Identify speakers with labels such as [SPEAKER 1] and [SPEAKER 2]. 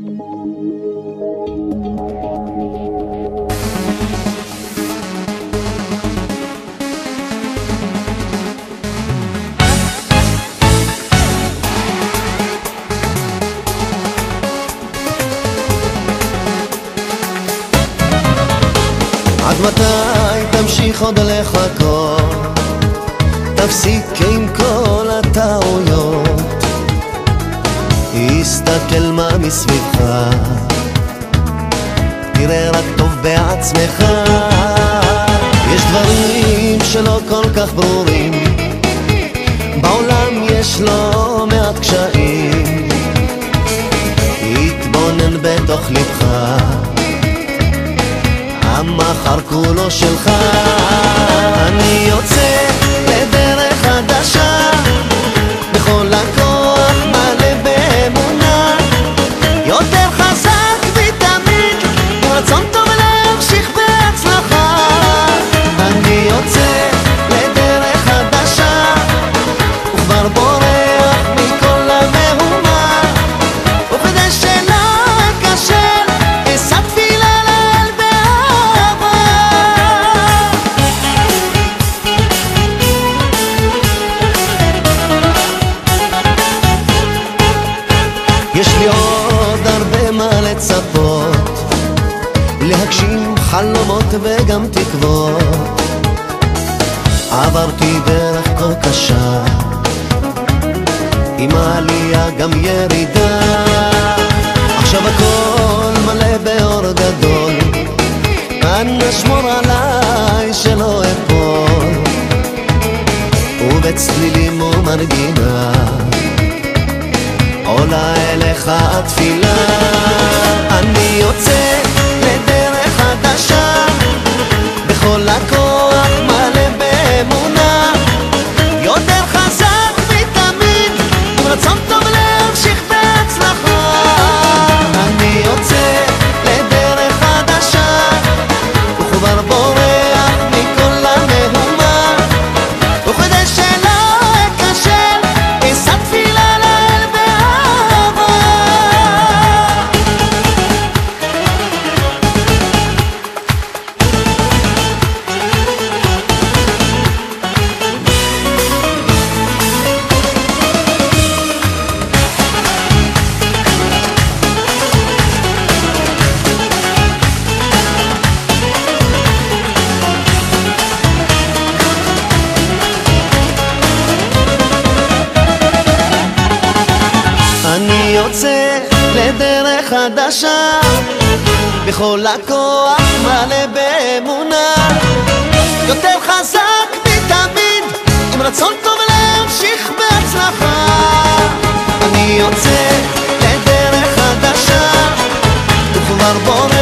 [SPEAKER 1] עד מתי תמשיך עוד לחכות? תפסיק עם כל הסתכל מה מסביבך. תראה רק טוב בעצמך. יש דברים שלא כל כך ברורים. בעולם יש לא מעט קשיים. התבונן בתוך לבך המחר כולו שלך חלומות וגם תקוות. עברתי דרך כה קשה עם העלייה גם ירידה. עכשיו הכל מלא באור גדול אנא שמור עליי שלא אפול. ובצלילים ומנגינה עולה אליך התפילה. אני יוצא יוצא לדרך חדשה. בכל הכוח מלא באמונה. יותר חזק מתמיד עם רצון טוב להמשיך בהצלחה. אני יוצא לדרך חדשה וכבר בורח